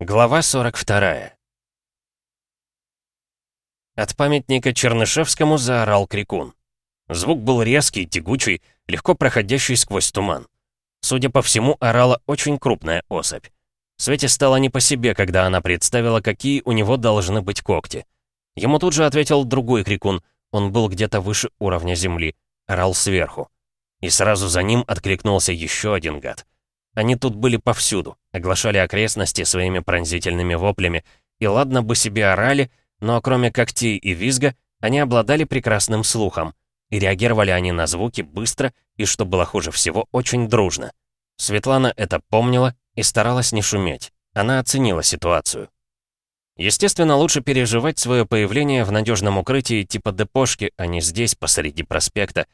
Глава 42 От памятника Чернышевскому заорал крикун. Звук был резкий, тягучий, легко проходящий сквозь туман. Судя по всему, орала очень крупная особь. Свете стало не по себе, когда она представила, какие у него должны быть когти. Ему тут же ответил другой крикун, он был где-то выше уровня земли, орал сверху. И сразу за ним откликнулся еще один гад — они тут были повсюду, оглашали окрестности своими пронзительными воплями, и ладно бы себе орали, но кроме когтей и визга, они обладали прекрасным слухом, и реагировали они на звуки быстро и, что было хуже всего, очень дружно. Светлана это помнила и старалась не шуметь. Она оценила ситуацию. Естественно, лучше переживать свое появление в надежном укрытии типа депошки, а не здесь, посреди проспекта,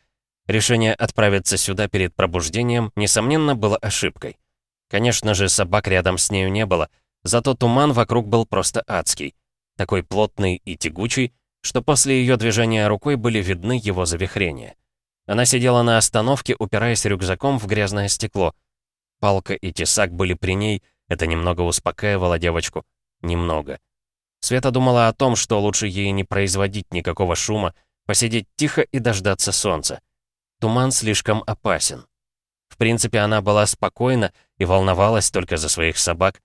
Решение отправиться сюда перед пробуждением, несомненно, было ошибкой. Конечно же, собак рядом с нею не было, зато туман вокруг был просто адский. Такой плотный и тягучий, что после ее движения рукой были видны его завихрения. Она сидела на остановке, упираясь рюкзаком в грязное стекло. Палка и тесак были при ней, это немного успокаивало девочку. Немного. Света думала о том, что лучше ей не производить никакого шума, посидеть тихо и дождаться солнца. Туман слишком опасен. В принципе, она была спокойна и волновалась только за своих собак.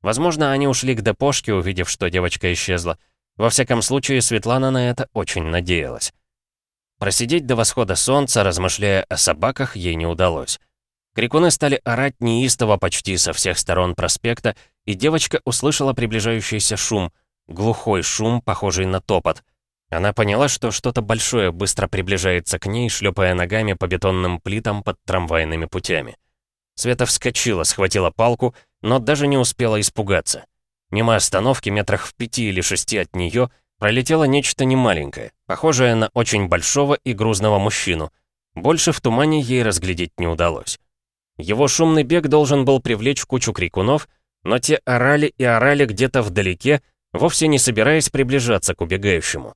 Возможно, они ушли к депошке, увидев, что девочка исчезла. Во всяком случае, Светлана на это очень надеялась. Просидеть до восхода солнца, размышляя о собаках, ей не удалось. Крикуны стали орать неистово почти со всех сторон проспекта, и девочка услышала приближающийся шум, глухой шум, похожий на топот — она поняла, что что-то большое быстро приближается к ней, шлепая ногами по бетонным плитам под трамвайными путями. Света вскочила, схватила палку, но даже не успела испугаться. Мимо остановки, метрах в пяти или шести от нее, пролетело нечто немаленькое, похожее на очень большого и грузного мужчину. Больше в тумане ей разглядеть не удалось. Его шумный бег должен был привлечь кучу крикунов, но те орали и орали где-то вдалеке, вовсе не собираясь приближаться к убегающему.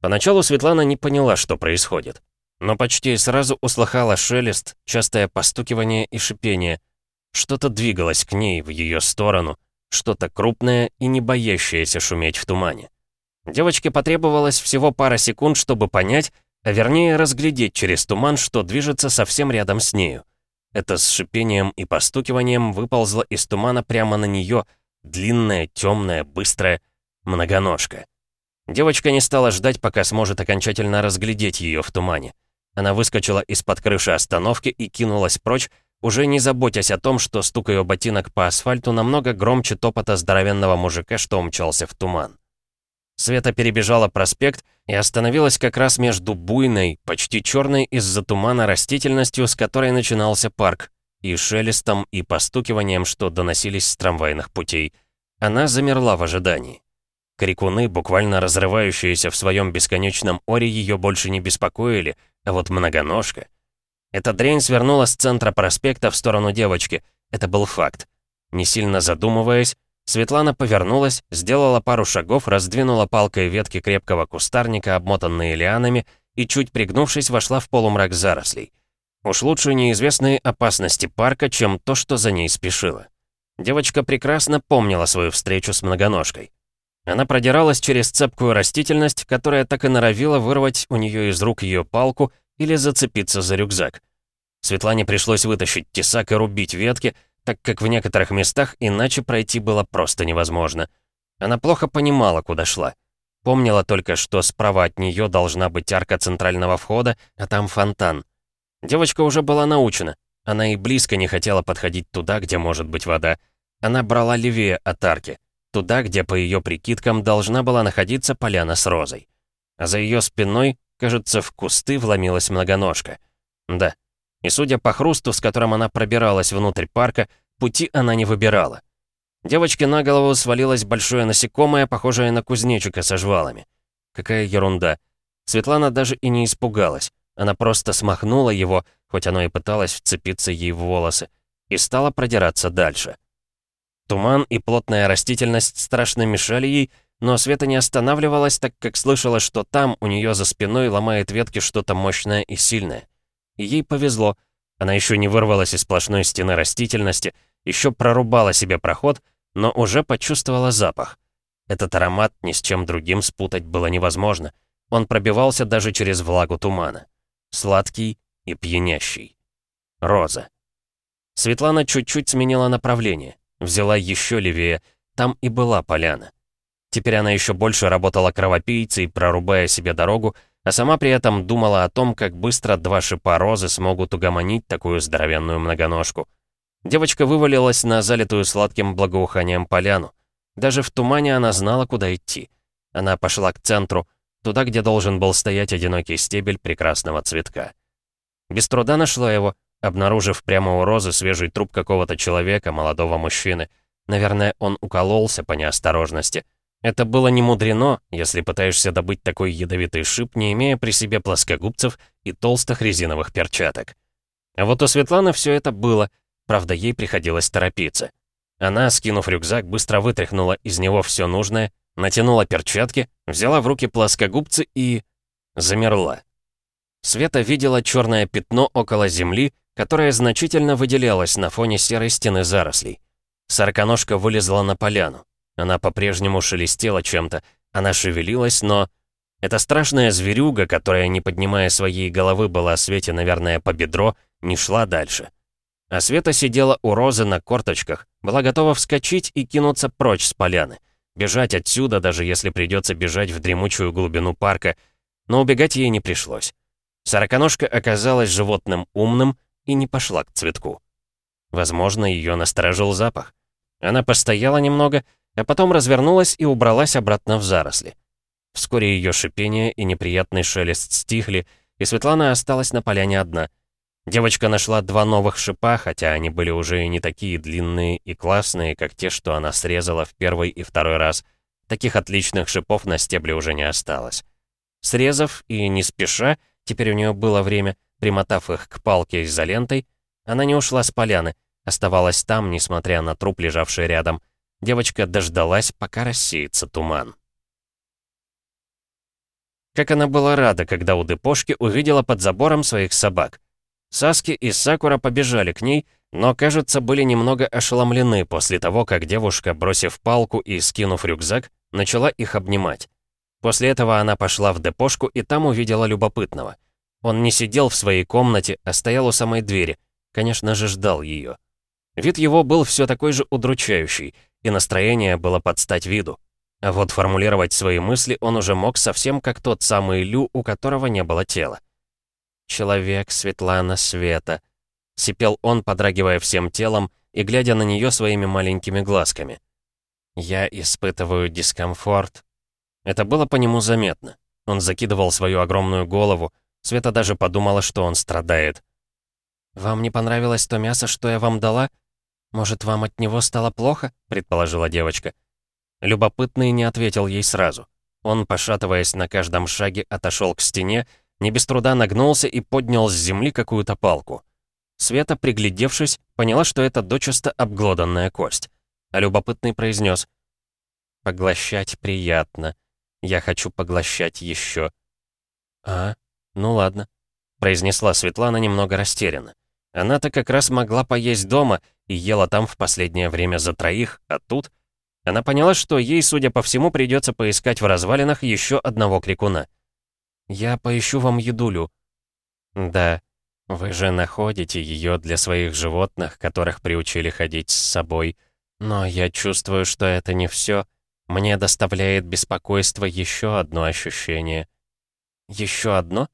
Поначалу Светлана не поняла, что происходит. Но почти сразу услыхала шелест, частое постукивание и шипение. Что-то двигалось к ней, в ее сторону, что-то крупное и не боящееся шуметь в тумане. Девочке потребовалось всего пара секунд, чтобы понять, а вернее разглядеть через туман, что движется совсем рядом с нею. Это с шипением и постукиванием выползла из тумана прямо на нее, длинная, темная, быстрая многоножка. Девочка не стала ждать, пока сможет окончательно разглядеть ее в тумане. Она выскочила из-под крыши остановки и кинулась прочь, уже не заботясь о том, что стук ее ботинок по асфальту намного громче топота здоровенного мужика, что умчался в туман. Света перебежала проспект и остановилась как раз между буйной, почти черной из-за тумана растительностью, с которой начинался парк, и шелестом и постукиванием, что доносились с трамвайных путей. Она замерла в ожидании. Крикуны, буквально разрывающиеся в своем бесконечном оре, ее больше не беспокоили, а вот многоножка... Эта дрянь свернула с центра проспекта в сторону девочки. Это был факт. Не сильно задумываясь, Светлана повернулась, сделала пару шагов, раздвинула палкой ветки крепкого кустарника, обмотанные лианами, и, чуть пригнувшись, вошла в полумрак зарослей. Уж лучше неизвестные опасности парка, чем то, что за ней спешило. Девочка прекрасно помнила свою встречу с многоножкой. Она продиралась через цепкую растительность, которая так и норовила вырвать у нее из рук ее палку или зацепиться за рюкзак. Светлане пришлось вытащить тесак и рубить ветки, так как в некоторых местах иначе пройти было просто невозможно. Она плохо понимала, куда шла. Помнила только, что справа от нее должна быть арка центрального входа, а там фонтан. Девочка уже была научена. Она и близко не хотела подходить туда, где может быть вода. Она брала левее от арки туда, где, по ее прикидкам, должна была находиться поляна с розой. А за ее спиной, кажется, в кусты вломилась многоножка. Да, и судя по хрусту, с которым она пробиралась внутрь парка, пути она не выбирала. Девочке на голову свалилось большое насекомое, похожее на кузнечика со жвалами. Какая ерунда. Светлана даже и не испугалась. Она просто смахнула его, хоть оно и пыталось вцепиться ей в волосы, и стала продираться дальше. Туман и плотная растительность страшно мешали ей, но Света не останавливалась, так как слышала, что там, у нее за спиной, ломает ветки что-то мощное и сильное. И ей повезло. Она еще не вырвалась из сплошной стены растительности, еще прорубала себе проход, но уже почувствовала запах. Этот аромат ни с чем другим спутать было невозможно. Он пробивался даже через влагу тумана. Сладкий и пьянящий. Роза. Светлана чуть-чуть сменила направление. Взяла еще левее. Там и была поляна. Теперь она еще больше работала кровопийцей, прорубая себе дорогу, а сама при этом думала о том, как быстро два шипа розы смогут угомонить такую здоровенную многоножку. Девочка вывалилась на залитую сладким благоуханием поляну. Даже в тумане она знала, куда идти. Она пошла к центру, туда, где должен был стоять одинокий стебель прекрасного цветка. Без труда нашла его, обнаружив прямо у розы свежий труп какого-то человека, молодого мужчины. Наверное, он укололся по неосторожности. Это было не мудрено, если пытаешься добыть такой ядовитый шип, не имея при себе плоскогубцев и толстых резиновых перчаток. А вот у Светланы все это было, правда, ей приходилось торопиться. Она, скинув рюкзак, быстро вытряхнула из него все нужное, натянула перчатки, взяла в руки плоскогубцы и... замерла. Света видела черное пятно около земли, которое значительно выделялось на фоне серой стены зарослей. Сороконожка вылезла на поляну. Она по-прежнему шелестела чем-то, она шевелилась, но... Эта страшная зверюга, которая, не поднимая своей головы, была Свете, наверное, по бедро, не шла дальше. А Света сидела у Розы на корточках, была готова вскочить и кинуться прочь с поляны. Бежать отсюда, даже если придется бежать в дремучую глубину парка. Но убегать ей не пришлось. Сороконожка оказалась животным умным и не пошла к цветку. Возможно, ее насторожил запах. Она постояла немного, а потом развернулась и убралась обратно в заросли. Вскоре ее шипение и неприятный шелест стихли, и Светлана осталась на поляне одна — Девочка нашла два новых шипа, хотя они были уже не такие длинные и классные, как те, что она срезала в первый и второй раз. Таких отличных шипов на стебле уже не осталось. Срезав и не спеша, теперь у нее было время, примотав их к палке изолентой, она не ушла с поляны, оставалась там, несмотря на труп, лежавший рядом. Девочка дождалась, пока рассеется туман. Как она была рада, когда у депошки увидела под забором своих собак. Саски и Сакура побежали к ней, но, кажется, были немного ошеломлены после того, как девушка, бросив палку и скинув рюкзак, начала их обнимать. После этого она пошла в депошку и там увидела любопытного. Он не сидел в своей комнате, а стоял у самой двери. Конечно же, ждал ее. Вид его был все такой же удручающий, и настроение было под стать виду. А вот формулировать свои мысли он уже мог совсем как тот самый Лю, у которого не было тела. «Человек, Светлана, Света», — сипел он, подрагивая всем телом и глядя на нее своими маленькими глазками. «Я испытываю дискомфорт». Это было по нему заметно. Он закидывал свою огромную голову. Света даже подумала, что он страдает. «Вам не понравилось то мясо, что я вам дала? Может, вам от него стало плохо?» — предположила девочка. Любопытный не ответил ей сразу. Он, пошатываясь на каждом шаге, отошел к стене не без труда нагнулся и поднял с земли какую-то палку. Света, приглядевшись, поняла, что это дочисто обглоданная кость. А любопытный произнес: «Поглощать приятно. Я хочу поглощать еще». «А, ну ладно», — произнесла Светлана немного растерянно. Она-то как раз могла поесть дома и ела там в последнее время за троих, а тут... Она поняла, что ей, судя по всему, придется поискать в развалинах еще одного крикуна. «Я поищу вам едулю». «Да, вы же находите ее для своих животных, которых приучили ходить с собой. Но я чувствую, что это не все. Мне доставляет беспокойство еще одно ощущение». «Еще одно?»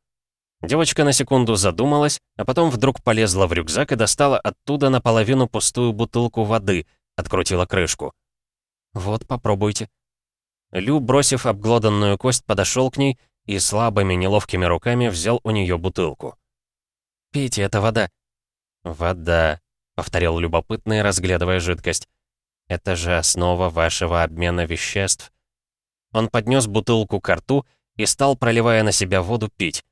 Девочка на секунду задумалась, а потом вдруг полезла в рюкзак и достала оттуда наполовину пустую бутылку воды, открутила крышку. «Вот, попробуйте». Лю, бросив обглоданную кость, подошел к ней и слабыми неловкими руками взял у нее бутылку. «Пейте, это вода». «Вода», — повторил любопытный, разглядывая жидкость. «Это же основа вашего обмена веществ». Он поднес бутылку к рту и стал, проливая на себя воду, пить.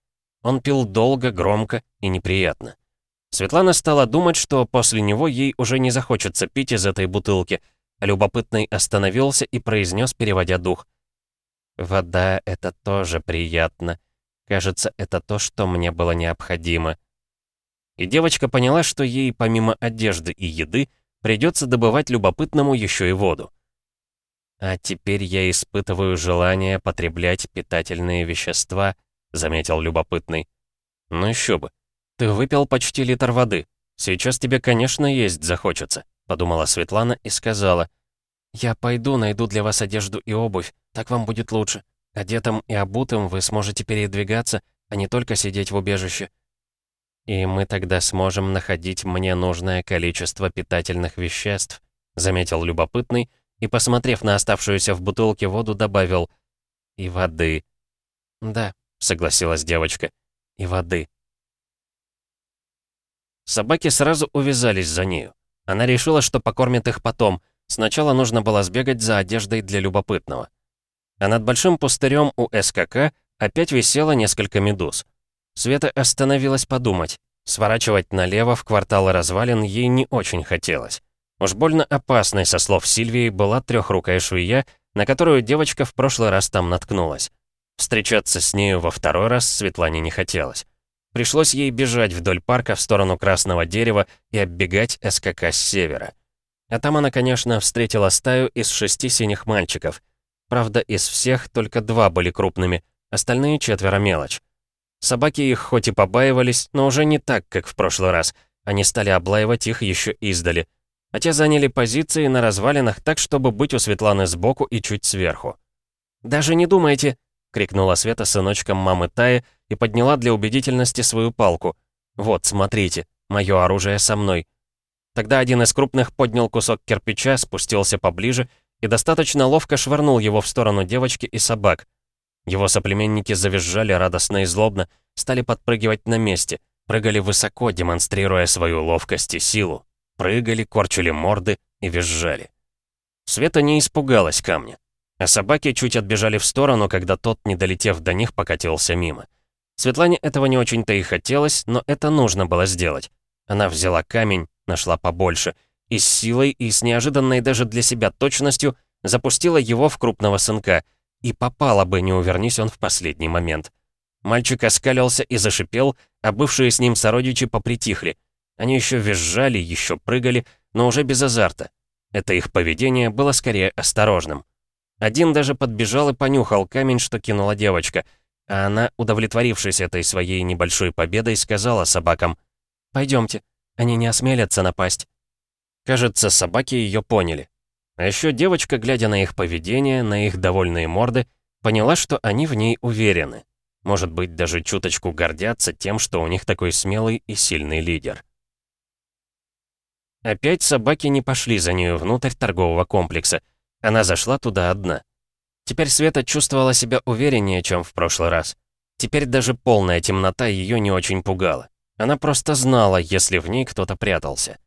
Он пил долго, громко и неприятно. Светлана стала думать, что после него ей уже не захочется пить из этой бутылки, любопытный остановился и произнес, переводя дух. Вода — это тоже приятно. Кажется, это то, что мне было необходимо. И девочка поняла, что ей, помимо одежды и еды, придется добывать любопытному еще и воду. «А теперь я испытываю желание потреблять питательные вещества», — заметил любопытный. «Ну еще бы. Ты выпил почти литр воды. Сейчас тебе, конечно, есть захочется», — подумала Светлана и сказала. «Я пойду, найду для вас одежду и обувь. Так вам будет лучше. Одетым и обутым вы сможете передвигаться, а не только сидеть в убежище. И мы тогда сможем находить мне нужное количество питательных веществ», — заметил любопытный, — и, посмотрев на оставшуюся в бутылке воду, добавил «И воды». «Да», — согласилась девочка, — «и воды». Собаки сразу увязались за нею. Она решила, что покормит их потом. Сначала нужно было сбегать за одеждой для любопытного. А над большим пустырем у СКК опять висело несколько медуз. Света остановилась подумать. Сворачивать налево в кварталы развалин ей не очень хотелось. Уж больно опасной, со слов Сильвии, была трехрукая швея, на которую девочка в прошлый раз там наткнулась. Встречаться с нею во второй раз Светлане не хотелось. Пришлось ей бежать вдоль парка в сторону красного дерева и оббегать СКК с севера. А там она, конечно, встретила стаю из шести синих мальчиков. Правда, из всех только два были крупными, остальные четверо мелочь. Собаки их хоть и побаивались, но уже не так, как в прошлый раз. Они стали облаивать их еще издали — а те заняли позиции на развалинах так, чтобы быть у Светланы сбоку и чуть сверху. «Даже не думайте!» — крикнула Света сыночком мамы Таи и подняла для убедительности свою палку. «Вот, смотрите, мое оружие со мной». Тогда один из крупных поднял кусок кирпича, спустился поближе и достаточно ловко швырнул его в сторону девочки и собак. Его соплеменники завизжали радостно и злобно, стали подпрыгивать на месте, прыгали высоко, демонстрируя свою ловкость и силу прыгали, корчили морды и визжали. Света не испугалась камня, а собаки чуть отбежали в сторону, когда тот, не долетев до них, покатился мимо. Светлане этого не очень-то и хотелось, но это нужно было сделать. Она взяла камень, нашла побольше, и с силой, и с неожиданной даже для себя точностью запустила его в крупного сынка, и попала бы, не увернись он в последний момент. Мальчик оскалился и зашипел, а бывшие с ним сородичи попритихли — они еще визжали, еще прыгали, но уже без азарта. Это их поведение было скорее осторожным. Один даже подбежал и понюхал камень, что кинула девочка, а она, удовлетворившись этой своей небольшой победой, сказала собакам «Пойдемте, они не осмелятся напасть». Кажется, собаки ее поняли. А еще девочка, глядя на их поведение, на их довольные морды, поняла, что они в ней уверены. Может быть, даже чуточку гордятся тем, что у них такой смелый и сильный лидер. Опять собаки не пошли за нею внутрь торгового комплекса. Она зашла туда одна. Теперь Света чувствовала себя увереннее, чем в прошлый раз. Теперь даже полная темнота ее не очень пугала. Она просто знала, если в ней кто-то прятался.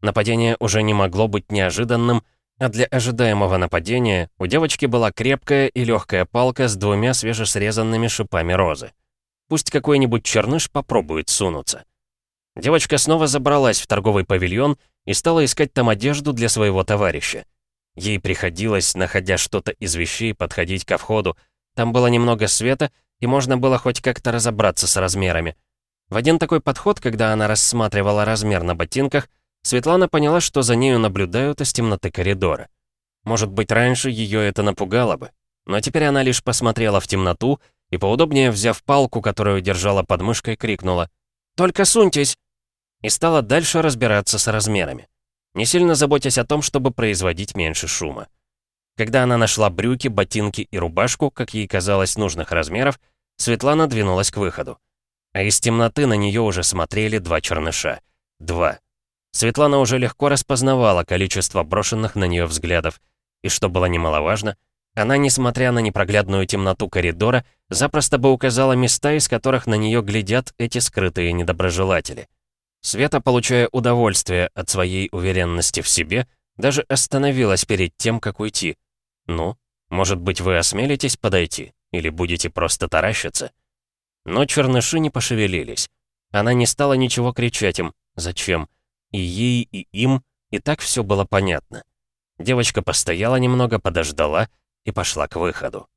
Нападение уже не могло быть неожиданным, а для ожидаемого нападения у девочки была крепкая и легкая палка с двумя свежесрезанными шипами розы. Пусть какой-нибудь черныш попробует сунуться. Девочка снова забралась в торговый павильон и стала искать там одежду для своего товарища. Ей приходилось, находя что-то из вещей, подходить ко входу. Там было немного света, и можно было хоть как-то разобраться с размерами. В один такой подход, когда она рассматривала размер на ботинках, Светлана поняла, что за нею наблюдают из темноты коридора. Может быть, раньше ее это напугало бы. Но теперь она лишь посмотрела в темноту и, поудобнее взяв палку, которую держала под мышкой, крикнула «Только суньтесь!» и стала дальше разбираться с размерами, не сильно заботясь о том, чтобы производить меньше шума. Когда она нашла брюки, ботинки и рубашку, как ей казалось, нужных размеров, Светлана двинулась к выходу. А из темноты на нее уже смотрели два черныша. Два. Светлана уже легко распознавала количество брошенных на нее взглядов. И что было немаловажно, она, несмотря на непроглядную темноту коридора, запросто бы указала места, из которых на нее глядят эти скрытые недоброжелатели. Света, получая удовольствие от своей уверенности в себе, даже остановилась перед тем, как уйти. «Ну, может быть, вы осмелитесь подойти? Или будете просто таращиться?» Но черныши не пошевелились. Она не стала ничего кричать им. Зачем? И ей, и им, и так все было понятно. Девочка постояла немного, подождала и пошла к выходу.